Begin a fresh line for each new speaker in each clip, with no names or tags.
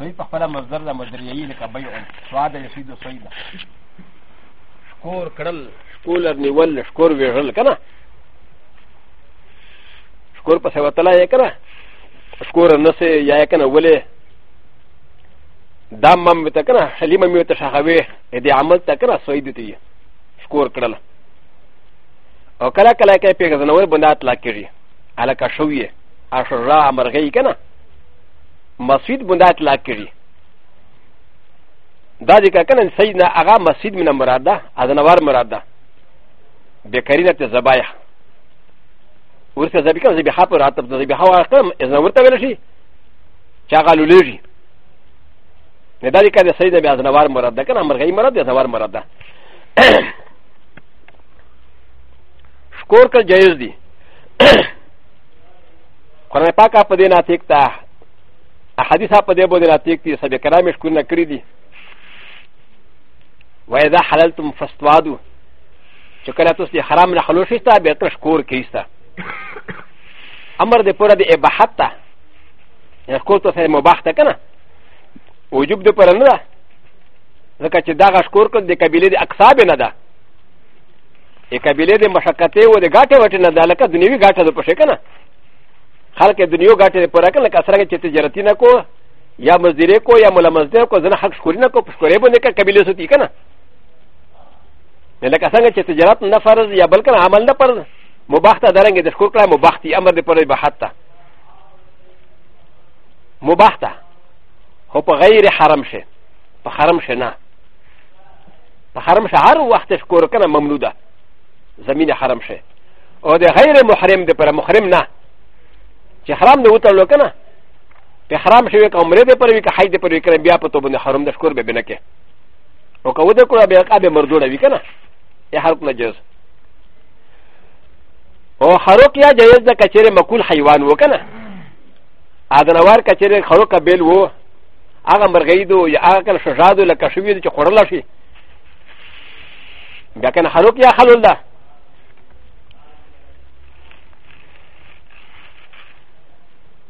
سوی په خپل مصدر د مدریي لکه بیع سواد یسید سوید شکور کړل شکور نیول شکور ویژل کنه شکور په سیو تعالی یې کنه شکور نسه یا کنه ولې دا مم ته کنه حلیمه مې ته شغوي دې عمل ته کنه سوید ته شکور کړل او کله کله کې پیغزنور بنده اطلاق کړي الکه شویه اشرا مرغی کنه مسجد بندا اطلاق کړي دا دې کنه سید نه هغه مسجد من مراد ده اذنوار مراد ده بکرینه ته زبایح ورته زبی کنه زبی حاپ راتب زبی حوا قم اذن ورته ویل شي چا غالو لږي نه دا دې کنه سید نه اذنوار مراد ده کنه مرغی مراد ده اذنوار مراد ده شکور کل جایز دي قرآن پاکا په دې ناتیک تا احادیثا په دې باندې ناتیک دي سبې کرامې ښکونه کړې دي وإذا حللتم فاستوادوا چې کله تاسو د حرام نه خلوص شته بیا تاسو کور کېسته امر دې پوره د اباحت ته یا کور ته سره مباح ته کنه وجوب دې پوره نه ده ځکه چې دا غشکور کول د قبیلې د اقصاب نه ده ا قبيله د مشقتې و د ګاټه وټه نه ده لکه دنیوي ګاټه ده پښې کنه خلک د دنیو ګاټه پوره کنه لکه سره چې تجارتي نه کو یا مزدوري کو یا مولا مزدور کو ځنه حق شکوري نه کو پښکورې باندې کا قبيله سوتي کنه لکه څنګه چې تجارت نه فرض یا بلکې عمل نه فرض مباح ته درنګ د شکور کړه مباح دي امر دې پوره بحث ته مباح ته خو په غیر حرم شه په حرم شه نه په حرم شه هر وخت شکور کنه ممنوع ده زمين حرم شه او د غیر محرم د پر محرم نه چې حرام نه وته لو کنه په حرام شوی که عمره د پر وی که حج د پر وی کنه بیا په تو باندې حرم د شکور به بنه کې او که وده کړه بیا قابه مردوړه وی کنه ای حرق نه جز او حرق یا جایز ده کچره مکول حیوان وکنه ادنوار کچره خروق بیل وو هغه مرغۍ دو یا هغه کله شجا دو لکه شوي چې خوړل شي بیا کنه حلوک یا حلول ده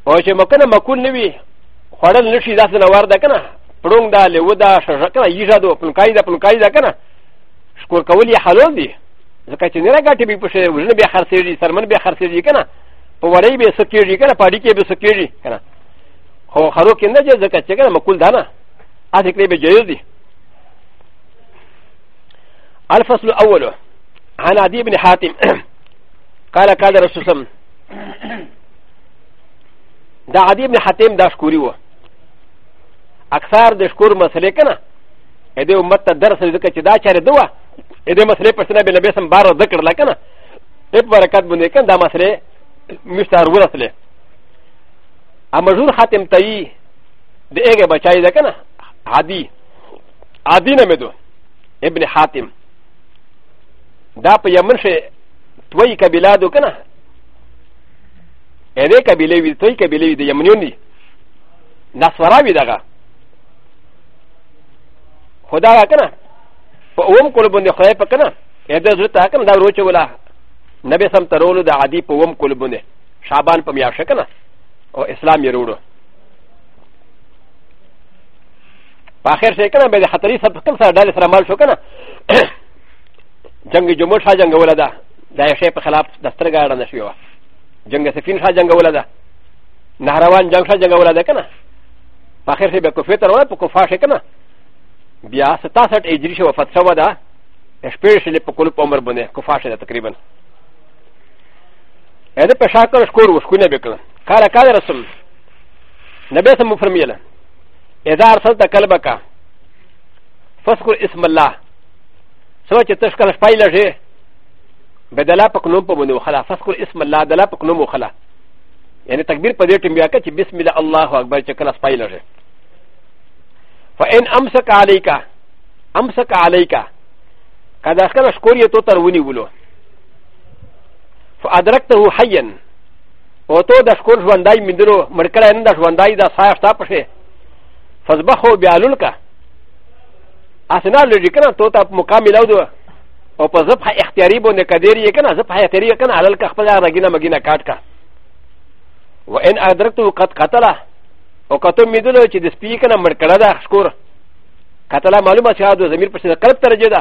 او چې مکنه مکول نه وي خوړل نه شي داسې نوار ده کنه پړونګ ده لیو ده شجا کنه یژا دو پلکای ده پلکای ده کنه شکور کول یې حلول دي ځکه چې نه راګټي به پښه ورنه به خرڅېږي سرمن به خرڅېږي کنه په وړې به سکیږي کنه پاډي کې به سکیږي کنه خو خرو کې نه جایز ځکه چې کنه مقول ده نه هسې کړی به جایز دي الفصل الاول عن عدي بن حاتم قال قال رسول الله دا عدي بن حاتم دا شکوري و اکثر د شکور مسلې کنه ا دې امت ته درس ځکه چې دا چاره دوه ا دې مسلې په سره به نبی سم بار ذکر لا کنه په برکت باندې کنه دا مسلې مشتار ورسله ا مشهور خاتم تایی د هغه بچای ده کنه عادی عادی نه مدو ابن حاتم دا په یمن شه توي قبیله دو کنه ا دې قبیله وی توي قبیله وی د یمنیون دي نصراوی دغه خدا را کنه په اوم کول باندې خدای په کنه ا دې زړه ته کنه دا روچه ولا نبی سم ترولو د عادی په اوم کول باندې شعبان په میاشه کنه او اسلام یې وروړو په اخر شي کنه به د خطرې سره کوم سره ډلې سره مال شو کنه جنگ جمهور شاه جنگ ولا ده دا شی په خلاف د سترګا اړه نشوي وا جنگ سفین شاه جنگ ولا ده نهروان جنگ شاه جنگ ولا ده کنه په اخر شي به کوفه تر ولا په کوفه شي کنه بیا 67 اجری شو وفات شو ده شپږ شلې په کول په عمر باندې کوفه شي تقریبا ا د په شاکر شکور وشکونه بکړه قال قال رسول نبي سم فرميله اذا ارسلت قلبك فذكر اسم الله سوچ تشکل شپای لږه بدلا پک نوم په منو خلا فذكر اسم الله دلا پک نوم خلا يعني تكبير په دې ټیم بیا کچ بسم الله الله اکبر چې کله شپای لږه فان امسك عليك امسك عليك کدا خپل شکور یې تو تر ونی ولو فادرکته حیا او تو د شکور ژوندای مندرو مرکړه نه د ژوندای د سایه شتا پشه فذبحو بیالول کا اسنا لږی کنه تو ته مکمل او دو او په ذبح اختیاري باندې قدیر یې کنه ذبح اختیاري کنه علل کا خپل رګینه مګینه کاټ کا وان ادرکته قد قتله او کته میدلو چې د سپی کنه مرکړه د شکور قتله معلومه چې دا زمير په څیر قلب ترجه ده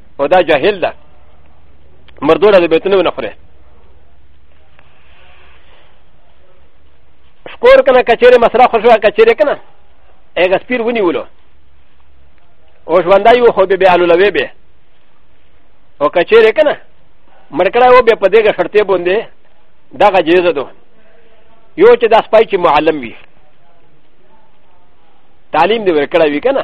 او دا جاهل ده مردونه د بیتونه ونه خوري شکور کنه کچېره مسره خوشو کچېره کنه اګه سپیر ونیولو او ژوندای یو خو به به الولوي به او کچېره کنه مرکړه و به په دېګه شرطې باندې دغه جیز ده یو چې دا سپای چې معلم وي تعلیم دې ورکړی وي کنه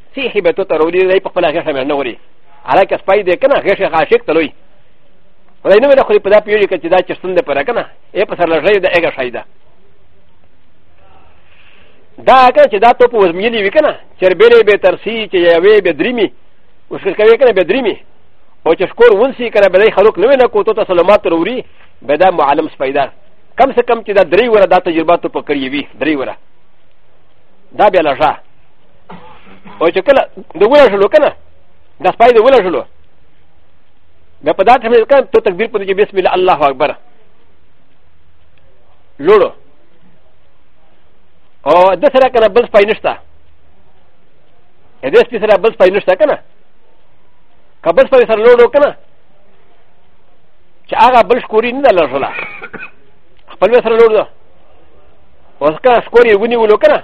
سی حبتو ته رولی دی په خپل غیشه مې نه وری حالکه سپای دی کنه غیشه عاشق ته لوی ولې نه ولا خو په دا پیری کې چې دا چشتن دی پر کنه ای په سر لږی دا ایګه شایده دا که چې دا توپ وزمیلی وی کنه چربلې به ترسی چې یوې به دریمی اوس کوي کنه به دریمی او چې شکور ونسی کنه به دای خلق نه نه کو ته سلامات وروړي به دا معلم سپیدا کم سے کم چې دا درې وره دا تجربه ته پکړی وي درې وره دا به لږه او چې کله د ولا شلو کنه د سپای د ولا شلو بیا په دا ټیم کې کنه ته تکبیر پوری چې بسم الله الله اکبر لولو او د سره کنه بل سپای نشته ا دې سپای سره بل سپای نشته کنه کبل سپای سره لولو کنه چې هغه بل شکوري نه لرله خپل سره لولو اوس کنه شکوري ونیولو کنه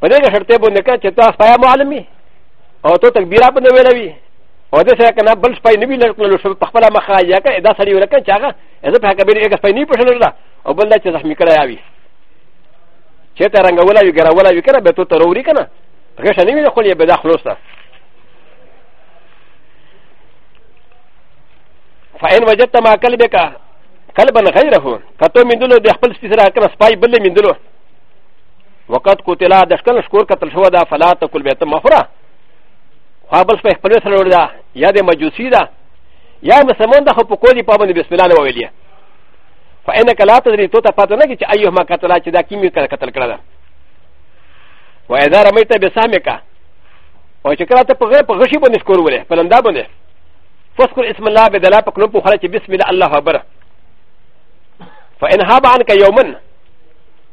په دې کې شرطه باندې کړه چې تاسو پایا معلمي او ته تکبیره باندې ویلوي او دې سره کنه بل سپای نبی لکه شو په خپل مخه یا که دا سړی ورکه چې هغه زه په کبیر یو سپای نه پښل را او بل دا چې زخمی کړی اوی چې ته رنگ ولا یو ګره ولا یو کړه به ته تروري کنه هغه شنه ویل خو یې به دا خلاص ده فإن وجدت ما قلبك قلبا غيره كتو من دلو دي خپل سپي سره کنه سپای بل من دلو وقت قتلا د شکل شکور قتل شو دا فلا تکل بیت مخره خو بل په خپل سره وردا یا د مجوسی دا یا مسلمان د خو په کولی په باندې بسم الله ویلې فانك لا تدري تو ته پته نه کی چې ايهما قتلا چې دا کیمی کړه قتل کړه دا و اذا رميت بسامك او چې کله ته په غیر په غشي باندې شکور ولې په لندا باندې فذكر اسم الله بدلا په کلو په خله چې بسم الله الله اکبر فان هاب عنك يومن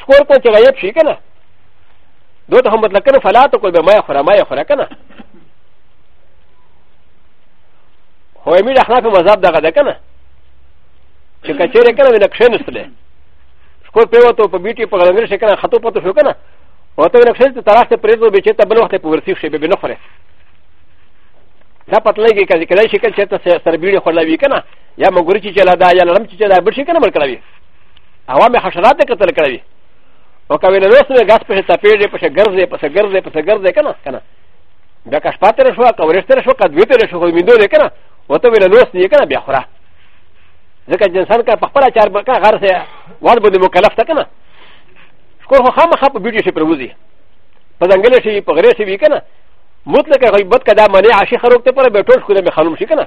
شکور کو چې غیب شي کنه دوی ته هم مطلق کنه فلا ته کوی به ما خورا ما خورا کنه هو امیر احناف مذهب دغه ده کنه چې کچېره کنه د نقشې نسله شکور په وته په بیټي په غلنګر شي کنه خطو پته شو کنه او ته نقشې ته تراخ ته پریزو به چې ته بل وخت په ورسی شي به نه خورې دا پتلې کې کله کله شي کله چې ته سربیړي خورلوي کنه یا مو ګوري چې لا دا یا لرم چې دا بل شي کنه بل کړوي هوا مې حشرات ته قتل کړوي او کوي له لوسه غاس په حساب پیډې په شګرځې په شګرځې په شګرځې کنه کنه دا کښ پاتره شو کا ورشتره شو کا دوی تر شو مې دوی کنه وته ویل لوس نه کنه بیا خورا ځکه چې انسان کا په خپل چار کا غر سه وړ بده مکلف تا کنه شکر خو خامخا په بیډې شي پروزي په ځنګل شي په غره شي وی کنه مطلق غیبت کدا منع عاشق روکته پر بیٹول شو کنه خانم شي کنه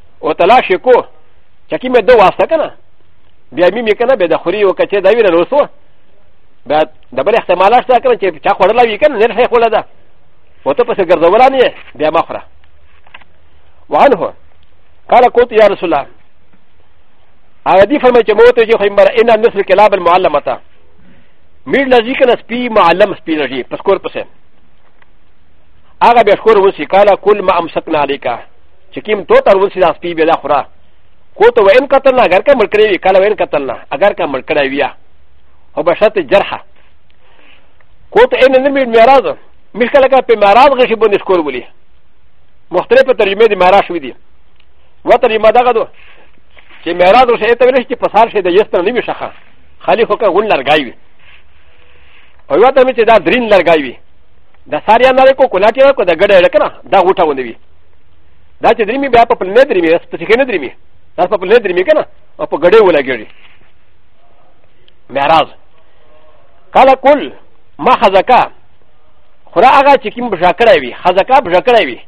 او تلاش یې کو چې کې مې دوه واسطه که نه بیا مې مې که نه بیا د خوري وکړه چې دا وینه روسو بیا د بل احتمال شته که نه چې چا خوړله وي که نه نرخ یې خوړه ده و ته پسې ګرځولا نه یې بیا مه خوره وعنه قال قلت يا رسول الله هغه دي فرمایي چې موته چې خیمبر ان النصر الكلاب المعلمه میر لذي کنه سپي معلم سپي لږي پس کور پسې هغه بیا شکر وسی کاله کل ما امسکنا علیکا چې کیم تو تر وسی دا سپی به دا خورا کو ته وین قتلنا اگر کا مړ کړی وی کله وین قتلنا اگر کا مړ کړی ویا او بشرط جرحه کو ته ان نه مې معراض مشکل کا په معراض غشي باندې سکور ولي مختلفه ترجمه دي معراض شوې دي و ترجمه دغه دو چې معراض وشي ته ویل چې په سال شي د یستر نه وشخه خالی خو کا غون لرګای وي او یو ته مې چې دا درین لرګای وي د ساریا نړۍ کو کلاټیا کو د ګډه لکنه دا غوټه ونوي دا چې درې مې بیا په پل نه درې مې په څه نه درې مې دا په پل نه درې مې کنه او په ګډې ولګېږي معراج قال قل ما خزکا خورا هغه چې کوم بشکړه وي خزکا بشکړه وي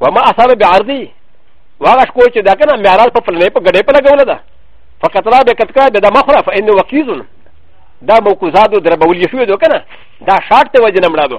وما اثر بعرضي واغه شکو چې دا کنه معراج په پلنې په ګډې په لګول ده فقط را به کتکا به دا مخره فإنه وقيز دا موقوزادو دربول شوې دو کنه دا شارت ته وجه نه مړادو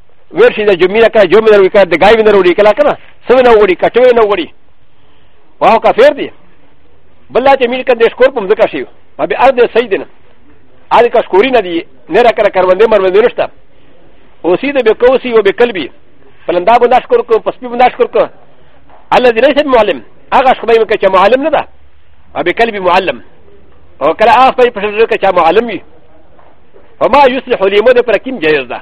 ویل شي د جمعې کړه جمعې نه وړي کړه د ګاوې نه وړي کړه کنه سوي نه وړي کټوي نه وړي واه کافر دي بل چې ملک د شکور په مزکه شي په به ارض صحیح دي نه اري کا شکوري نه دي نه را کړه کروندې مروندې نشته اوسې د به کوسي او به قلبي فلندا به نشکر کو پسپي به نشکر کو الذي ليس معلم هغه شخبای مکه چې معلم نه ده او به قلبي معلم او کله هغه په شکل کې چې معلم وي فما يصلح لي مده پر کيم جایز ده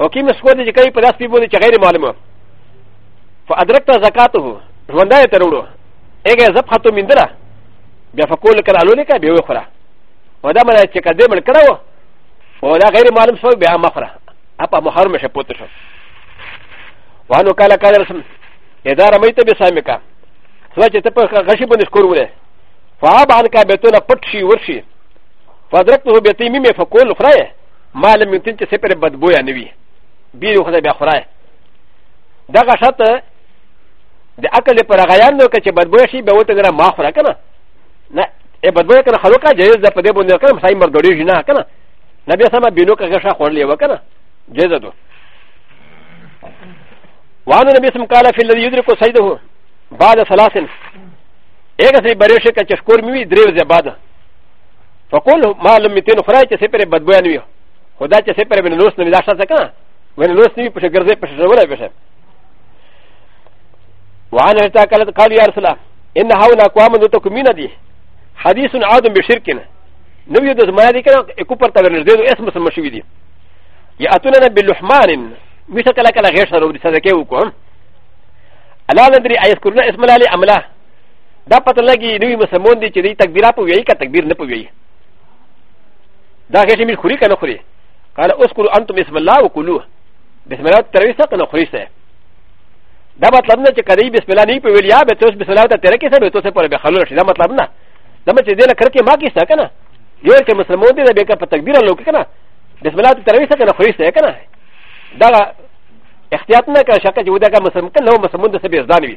او کیم سکو دې کوي په داس پیبو دې چې غیر معلومه فادرکت زکاته ژوندای ته وروړو اګه زب خاتو مندره بیا فقول کړه الولې کا به وخره و دا مله چې کده مل کړو و دا غیر معلوم سو بیا مخره اپا محرم شه پوت شو وانو کالا کالا رسم اذا رمیت بسامکا سوچ ته په غشي باندې شکر وره فاب عن کا بیتونه پټ شي ورشي فادرکته بیتیمه فقول خره ما لم يمكن چې سپر بدبویا نه وي بیرو خدای بیا خورای دغه شرط د عقل پر غیان نو چې بدبویا شي به وته نه ما خورا کنه نه ای بدبویا کنه خلوقه جایز ده په دې باندې کنه سای مردوړي جنا کنه نبی سما بینو کغه شا خورلې وکنه جایز ده وعن النبي سم قال في الذي يدرك سيده بعد ثلاث ايه كسي بريشه كتشكور مي دريو زي بعد فقول ما لم يتين خراج سيبر بدبوان ويو خدا چې سپر بن لوس نه دا شته کنه بن لوس نه په ګرځې په شوره به شه وعن رتا قالت قال يا رسول الله ان هؤلاء اقوام تكمين دي حديث عاد بشركنا نبي د زما دي کنه کو پر تبر نږدې دوه اسم سم شوی دي ياتوننا باللحمان مشكله كلا غير سره ودي سره کې وکم الا ندري ايذكرنا اسم الله املا دا پته لګي نوی مسلمان دی چې دی تکبیره په ویي که تکبیر نه په ویي دا غیر میر خوري که نه خوري قال اذكروا انتم بسم الله وكلوه بسم الله تروي سا که نه خوري سا دا مطلب نه چې کدی بسم الله نه په ویل یا به توس بسم الله ته تر کې سره به توس پر به خلل شي دا مطلب نه دا مې چې دې لکر کې ما کې سا کنه یو چې مسلمان دی دا به په تکبیر لو کنه بسم الله تروي سا کنه خوري سا کنه دا احتیاط نه کړه شکه چې ودا کا مسلمان کنه مسلمان د سبي ځان وي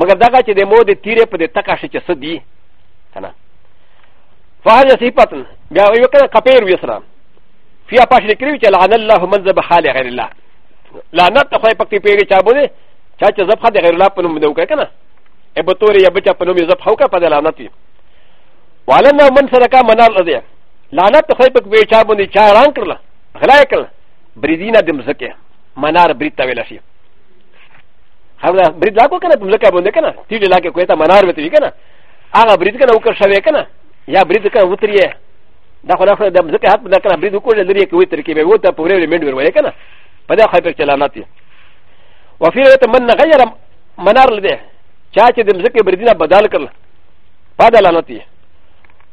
مګر دغه چې د مو د تیرې په د تکا شي چې سدي کنه فهذا صفت بیا یو کنه کپیر وی سره فیا پاش لیکلی چې لعن الله من ذبح حال غیر الله لعنت خو په کې پیږي چا بوله چا چې ذبح د غیر الله په نوم دی وکړه کنه ای په تورې یا بچا په نوم ذبح وکړه په لعنت وی ولنه من سره کا منال دی لعنت خو په کې چا باندې چا ران کړل غلا کړل بریدینه د مزکه منار برید ته ویل شي هم لا بريد لا کو کنه بملك بند کنه تي لا کو تا منار بت وی کنه هغه بريد کنه وکړ شوی کنه یا بريد کنه وتريه دا خو نه د مزکه حق نه کنه بريد وکړ لري کې وی تر کې به وو ته پورې منډ ور وای کنه په دا خبر چلانات یې وفي روايه من غير منار لده چا چې د مزکه بریدنه بدل کړل پدا لعنت یې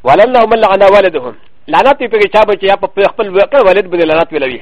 ولنه من لعن والدهم لعنت یې په کې چا بچي یا په خپل وکړ والد باندې لعنت ویلوي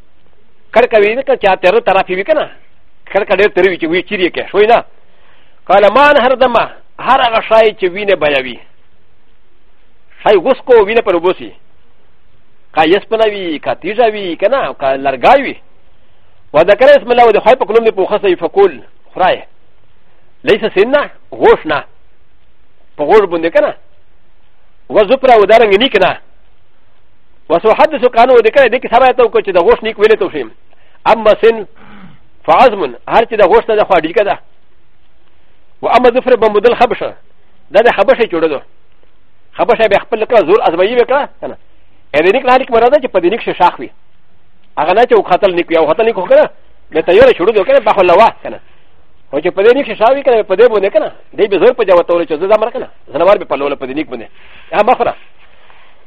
کړ کوي نه کړ چا تر طرف وی کنه کړ کړ تر وی چې وی چیرې کې شوې نه قال ما ان هر دمه هر هغه شای چې وینه بیاوي شای غوس کو وینه پر وبوسي کا یس پنوي کا تیزا وی کنه کا لرګاوي و دا کړ اسم الله د خای په کلم نه په خسه فقول خړای ليس سنه غوش نه په غوړ باندې کنه و زپرا و دارنګ نه کنه وسحدث كانوا ذكر ذيك سبعه تو كنت دغوش نيك ويلي توشيم اما سن فعزم هر كي دغوش نده خارج كده واما ظفر بمدل خبشه ده ده خبشه جوړه خبشه به خپل کړه زور ازمایي وکړه کنه ا دې نيک لاري کومه ده چې په دې نيک شاخ وي هغه نه چې وختل نيک یو وختل نيک وکړه به تیار شروع وکړه په خلا واه کنه او چې په دې نيک شاخ وي کنه په دې باندې کنه دې به زور په جواب تول چې زړه مرکنه زنوار به په لول په دې نيک باندې هغه مخره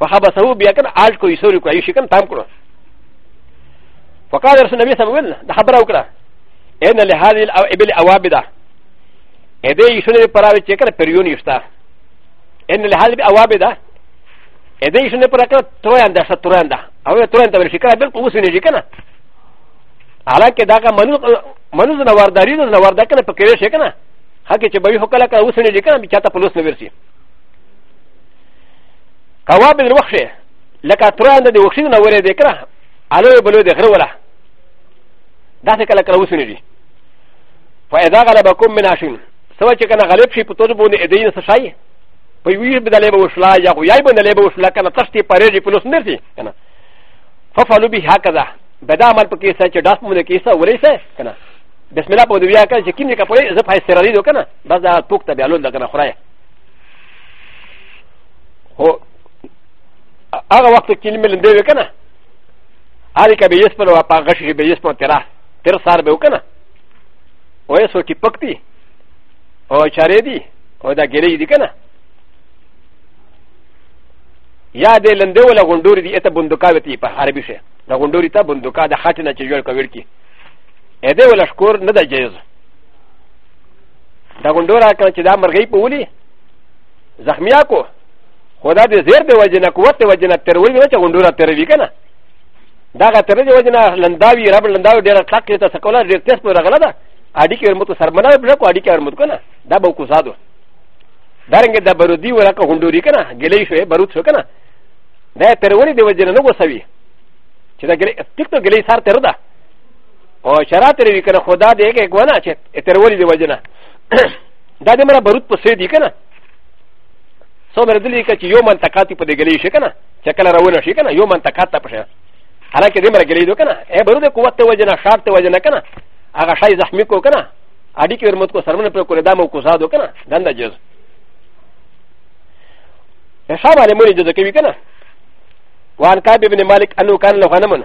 فحبسه بیا کنه آلټ کو یسوری کو ایشی کنه تام کړو فقال رسول النبي صلى الله عليه وسلم خبر او کړه ان لهذه الابل اوابده ا دې یشونه پراوي چې کنه پریون یشتا ان لهذه الاوابده ا دې یشونه پر کنه ترواندا سترواندا او ترواندا ورشي کنه بالکل اوس نه شي کنه حالانکه دا منو منو نه ورداري نه وردا کنه پکې شي کنه هکه چې به یو کله کنه اوس نه شي کنه بیا ته پلوس نه ورسي قوا بن وخشه لکه تران د وخشي نه ورې دی کړه الو بلو د غره ولا دا څه کله کله وسنی دي فاذا غلبكم من عشين سوى چې کنه غلب شي په توجه باندې ادین څه شي په وی بدلې به وشلا یا خو یای بدلې به وشلا کنه تشتی پرېږي په لوس نرسي کنه ففعلوا به هكذا بدا عمل په کیسه چې داس مونږ کیسه ورې سه کنه بسم الله په دې بیا کړه چې کینې کپړې زه په سرالي دو کنه بس دا پوک ته بیا لول کنه خړای هو هغه وخت کې کلمه لندې وکنه هغه کې به یې سپلو په هغه شي به یې سپلو تیرا تیر سار به وکنه او یې سوټي پکتی او چارې دي او دا ګلې دي کنه یا دې لندې ولا غونډوري دي اته بندوکا وتی په عربي شه دا غونډوري ته بندوکا د خاطر نه چې جوړ کوي کې اې دې ولا شکور نه ده جایز دا غونډو را کنه چې دا مرغۍ په ولي زخمیا کو خدا دې زیر دی وجه نه قوت دی وجه نه تر ولي نه چې غونډو را تروي کنه دا غا تر دې وجه نه لنداوی رب لنداوی ډېر ټاک ته سکولا ډېر تیس پر غلا ده اډی کې ورمتو سرمنه بل کو اډی کې ورمتو کنه دا به کو سادو دارنګ دا برودی ورکه غونډوري کنه ګلې شوې برود شو کنه دا تر ولي دی وجه نه نو وسوي چې دا ګلې ټیک ته ګلې سار تر ده او شرا ترې وي که نه خو دا دی که ګونه چې ترولي دی وجه نه دا د مره برود په څه دی که نه څو مره دلی که چې یو منطقاتي په دې ګلی شي که نه چې کله روونه شي که نه یو منطقات ته په شي حالانکه دې مره ګلی دو که نه ای برود قوت ته وجه نه شار ته وجه نه که نه هغه شای زخمي کو که نه اړیکې ورمت کو سرمنه پر کول دا مو کو سادو که نه دنده جز شابه لمونی جز کوي که نه وعن كعب بن مالك انه كان له غنم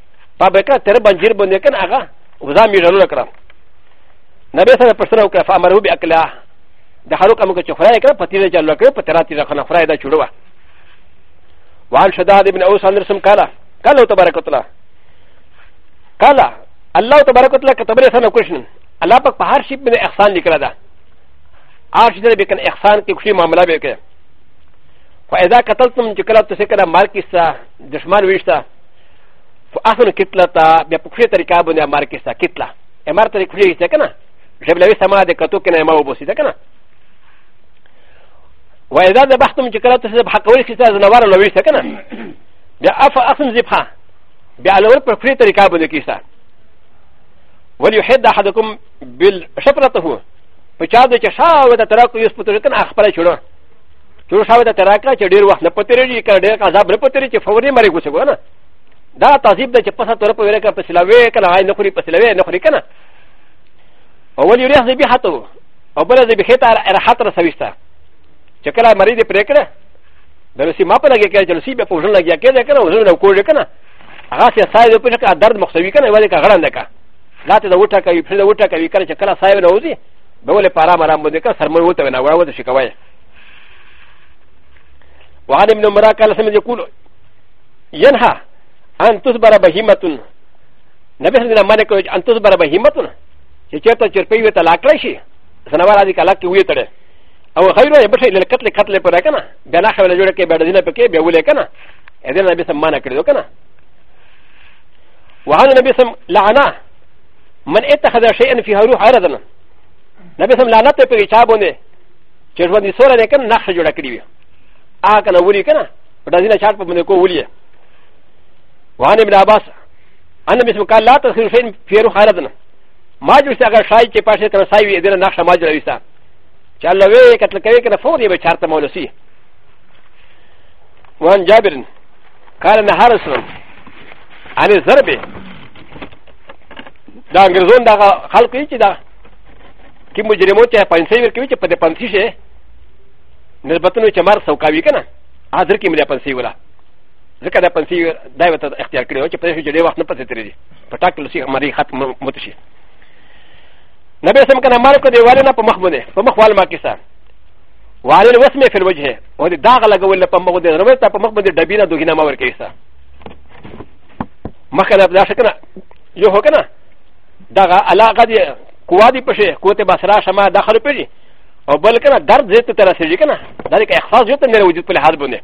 په بکا تر بنجیر باندې کنه هغه وزا می ډول کړه نبی سره پښتنه وکړه فامره به اکلا د هرو کوم کې خورای کړه په تیرې چلو کړه په تراتې ځخنه خورای دا چړوه وعن شداد ابن اوس ان رسم قال قال له تبارك وتعالى قال الله تبارك وتعالى كتب لي سنه كشن الله پاک په هر شي باندې احسان لیکل دا هر شي دې بکن احسان کې کوشي معاملې به کوي فاذا قتلتم چې کله تاسو کله مال کیسه دشمن ویشته فاحسن کتله تا بیا په خوشی طریقه باندې امر کې ستا کتله امر طریقه خوشی ستا کنه جب لوي سما د کتو کنه ما وبوسی دا کنه و اذا ذبحتم چې کله تاسو ذبح کوئ چې تاسو نوار لوي ستا کنه بیا اف احسن ذبحه بیا لور په خوشی طریقه باندې کې ستا وليحد احدكم بالشفرته په چا د چې شاوه د تراکو یوس په ترکن اخبره چړو ټول شاوې ته تراکړه چې ډېر وخت نه پتېرېږي که ډېر عذاب نه پتېري چې فوري مرګ وشي کنه دا تعذیب ده چې پسه تور په ویره کې په سلاوي کنه هاي نه خوري په سلاوي نه خوري کنه اول یو ریاض به حتو او بل ځای به خته راحت رسويسته چې کله مریض پرې کړه د لسی ما په لګي کې چې لسی به په وژن لګي کې ده کنه وژن له کوړ کنه هغه سي سای د پښه درد مخسوي کنه وایي که غړنده کا لا ته د وټه کوي پښه د وټه کوي کله چې کله سای نه وځي به ولې پارا مرا باندې کا سرمن وته ونا وړه وته شکوي وعن ابن مرا قال سمع يقول ينهى ان تصبر بهيمه نبي صلى الله عليه وسلم ان تصبر بهيمه چې چرته چرپي وي طلاق کړی شي سنوار عادي کلاک کې وي تړي او غیر یې بشي له قتل قتل پر کنه بیا نه خبره جوړه کې بیا دینه پکې بیا ولې کنه اذن نبی سم معنا کړو کنه وعن نبی سم لعنه من اتخذ شيئا فيها روح عرضنا نبي سم لعنت په چا باندې چې ژوند یې سوره نه کنه نقش جوړ کړی وي هغه کنه ولي کنه په داسې نه چاټ په باندې کو ولي وانه ابن عباس ان بسم قال لا تخير شيئا في روح عرضنا ما جوړ څه هغه شای چې پښه کنه سای وي دنه نقش ما جوړ وستا چې الله وی کتل کوي کنه فور یې به چارته مولسی وان جابر قال نهار اسلام عن الزربه دا انګريزون دا خلق یې چې دا کې مجرمو ته پنځه ور کوي چې په دې پنځه شي نسبتونه چې مار سوکاوي کنه حاضر کې ملي پنځه ولا ځکه دا پنځه دا وت اختیار کړی چې په دې جوړې وخت نه پته ترې دي په ټاکل شي مري ختم مت شي نبی سم کنه مار کو دیواله نه په مخ باندې په مخ وال ما کیسه والي الوسم في الوجه ودي داغ لغول لپم مغد رمت لپم مغد دبينا دوغينا ما وركيسا مخه نه دا شکنه یو هو کنه دا علاقه دی قوا دی پشه کوته بسرا شما داخل پیږي او بل کنه درد زیت تر سړي کنه دا کې احساس یو ته نه وجود په لحاظ باندې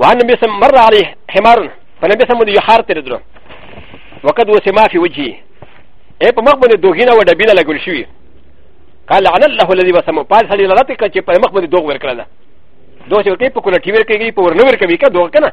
وان نبی سم مر علی حمار فنبی سم دی حار تر درو وقد وسما فی وجهی اے په مخ باندې دوغینه و ډبینه لګول شوی قال عن الله الذي وسما پال سړي لرته چې په مخ باندې دوغ ورکړل دوه چې په کوله ټی ورکړي په ورنور کوي که دوغ کنه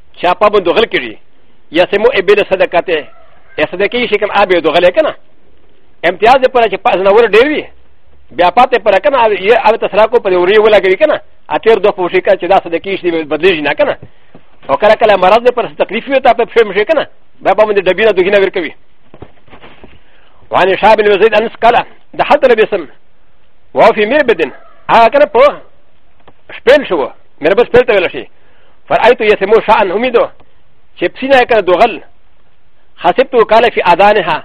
چې په باندې دوغل کړي یا سمو ابل صدقه ته یا صدقې شي کوم ابي دوغل کنه امتیاز دې پر چې پاس نه ور ډېر وي بیا پاتې پر کنه یا او تسرا کو پر وری ولا کوي کنه اتیر دوه پوښي کنه چې دا صدقې شي بدلېږي نه کنه او کله کله مرض دې پر تکلیف وي ته په فهم شي کنه بیا په باندې ډبینه دوغینه ور کوي وعن شاب الوزيد انس قال دخلت لبسم وفي مربد هكذا بو شبيل شو مربس بيلتا ولا شيء فرأيت يسمو شأن أميدو چې پسینه یې کړه دوغل حسبت وکاله فی اذانها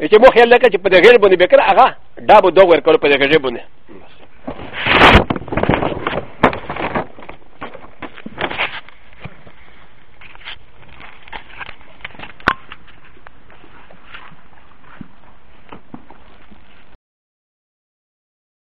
چې مو خیال لکه چې په دغه باندې به کړه هغه دا به دوغ ورکړو په دغه باندې